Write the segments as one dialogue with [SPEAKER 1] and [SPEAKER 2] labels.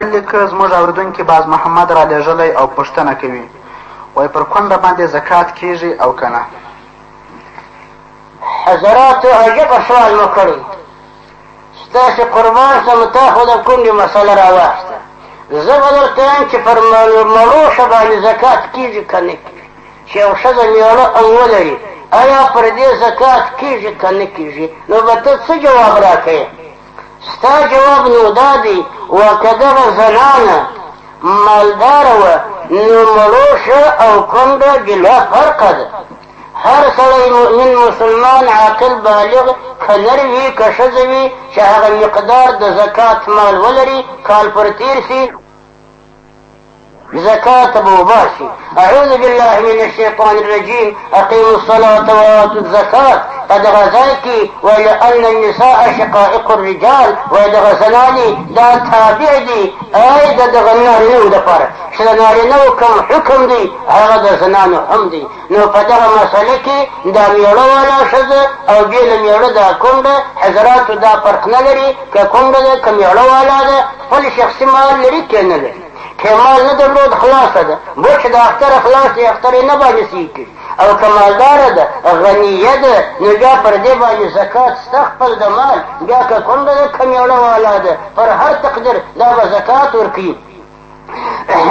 [SPEAKER 1] لیک زموږ اوریدونکي باز محمد را لېږلی او پوښتنه کوي وایي پر کونډه باندې زکات کیږي او که نه
[SPEAKER 2] حضرات عجبه سوال مو کړی ستاسې قربان سم تا خو د کونډې مسله راواخیسته زه به درته وایم چې پر مړو ښه باندې زکات کیږي که نه کیږي چې یو ښځه میړه هم ولري آیا پر دې زکات کیږي که نه کیږي نو به ته څه جواب راکوې ستا جواب نو دا دی و که دغه زنانه مالداره وه نو مړوشه او کونډه جلا فرقه ده هر سړی مؤمن مسلمان عاقل بالغ که نر وي که ښځه وي چې هغه مقدار د زکات مال ولري کال پر تیر سي زکات به وباسي اعوذ بالله من الشیطان الرجیم اقیموا الصلاة وآتوا الزکات په دغه ځای کې وایي ان النساء شقائق الرجال وایي دغه زنانې دا تابع دي ای د دغه نارینهو دپاره چې د نارینهو کوم حکم دی هغه د زنانو هم دی نو په دغه مسله کې دا میړه والا ښځه او بې له میړه دا کونډه حضراتو دا فرق نه لري که کونډه ده که میړه والا ده خپل شخصي مال لري که نه لري که مال نه درلود خلاصه ده بوچ د اختر خلاص دی اختر یې نه باندې سي کړي او که مالداره ده غنیه ده نو بیا پر دې باندې زکات سته خپل د مال بیا که کونډه ده کمیړه والا ده پر هر تقدیر دا به زکات ورکوي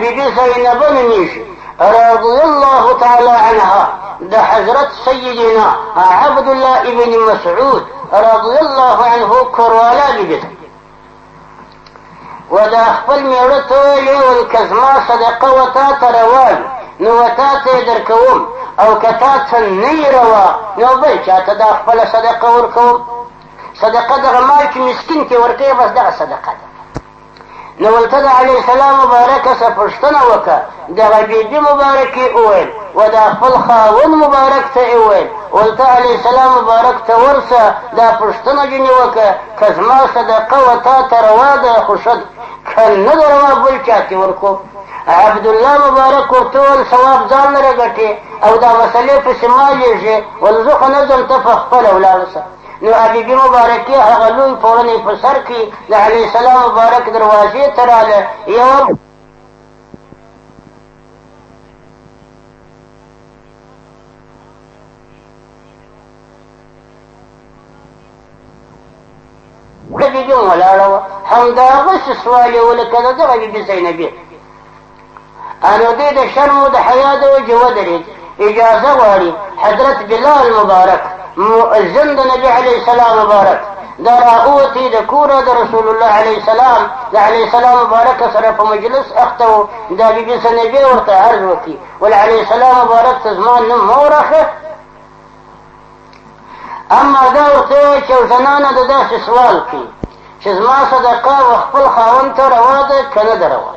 [SPEAKER 2] بیبي زینبه نومېږي رضي الله تعالى عنها ده حضرت سيدنا عبد الله ابن مسعود رضي الله عنه كروالا ببته و دا خپل میړه ته ویلې وایي که زما صدقه و تا ته روا وي نو و تا ته یې درکوم او که تا ته نه یې روا نو بل چا ته دا خپله صدقه ورکوم صدقه دغه مال چې مسکین کې ورکوي بس دغه صدقه ده نو ولته د علیه السلام مبارکه څه پوښتنه وکړه دغه بیبي مبارکې وویل و دا خپل خاون مبارک ته یې وویل ولته علیه السلام مبارک ته ورسه دا پوښتنه جنې وکړه که زما صدقه و تا ته روا ده خو ښه که نه ده روا بل چا تې ورکړو عبدالله مبارک ورته وویل ثواب ځان لره ګټې او دا مسلې پسې ما لېږې ول زه خو نه ځم ته په خپله ولاړه سه نو حبیبي مبارکي هغه لوی پوړنی په سر کې د علیه السلام مبارک دروازې ته راله یو بیبي ولاړه وه همداغسې سوال یې ولکه د دغه بیبي زینبې انو دې د شرم او د حیا د وجې ودرېد اجازه غواړي حضرت بلال مبارک مؤذن د نبی علیه السلام مبارک دا راووتی د کوره د رسول الله علیه السلام د علیه السلام مبارک سره په مجلس اخته و دا بیبي سنبیه ورته عرض وکړي ول علیه السلام مبارک ته زما نوم مه ورخه اما دا ورته وایي چې زنانه د داسې سوال کوي چې زما صدقه و خپل خاوند ته روا ده که نه ده روا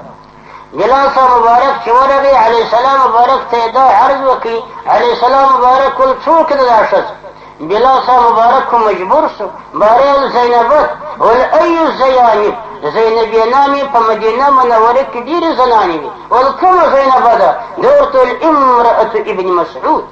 [SPEAKER 2] بلال صاحب مبارک چې ورغی علیه السلام مبارک ته یې دا عرض وکړي علیه السلام مبارک ول څوک ده دا ښځه بلال صاحب مبارک خو مجبور شو بارېل زینبت ول ایو زیانب زینبې نامې په مدینه منوره کې ډېرې زنانې وي ول کومه زینبه ده ده ورته ول امرأة ابن مسعود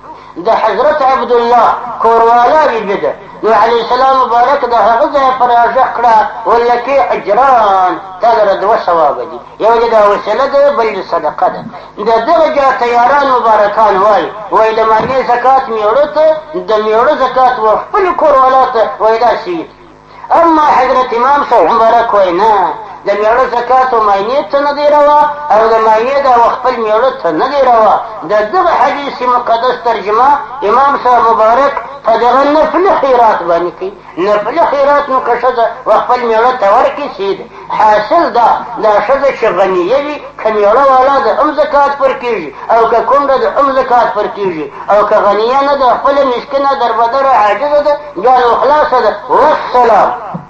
[SPEAKER 2] د حضرت عبدالله کوروالا بیبي ده نو علی السلام مبارک د هغه ځای پر ارزښت کړه ولکه اجران تا لره دوه ثوابه دي یو دې دا وسیله ده بل دې صدقه ده د دغه جا تیاران مبارکان وای وای د معنی زکات میوړه ته د میوړه زکات و خپل کور ولاته وای دا شي اما حضرت امام صاحب مبارک وای نه د میړه زکات او ماینې ته نه دی روا او د ماینې دا خپل میړه ته نه دی روا د دغه حدیث مقدس ترجمه امام صاحب مبارک په دغه نفل خیرات باندې کوي نفل خیرات نو که ښځه و خپل مېړه ته ورکړي سید حاصل دا دا ښځه چې غنیه وي که مېړه والا د هم زکات پر کېږي او که کونډه د هم زکات پر کېږي او که غنیه نه ده خپله مسکینه دربدره عاجزه ده بیا نو خلاصه ده والسلام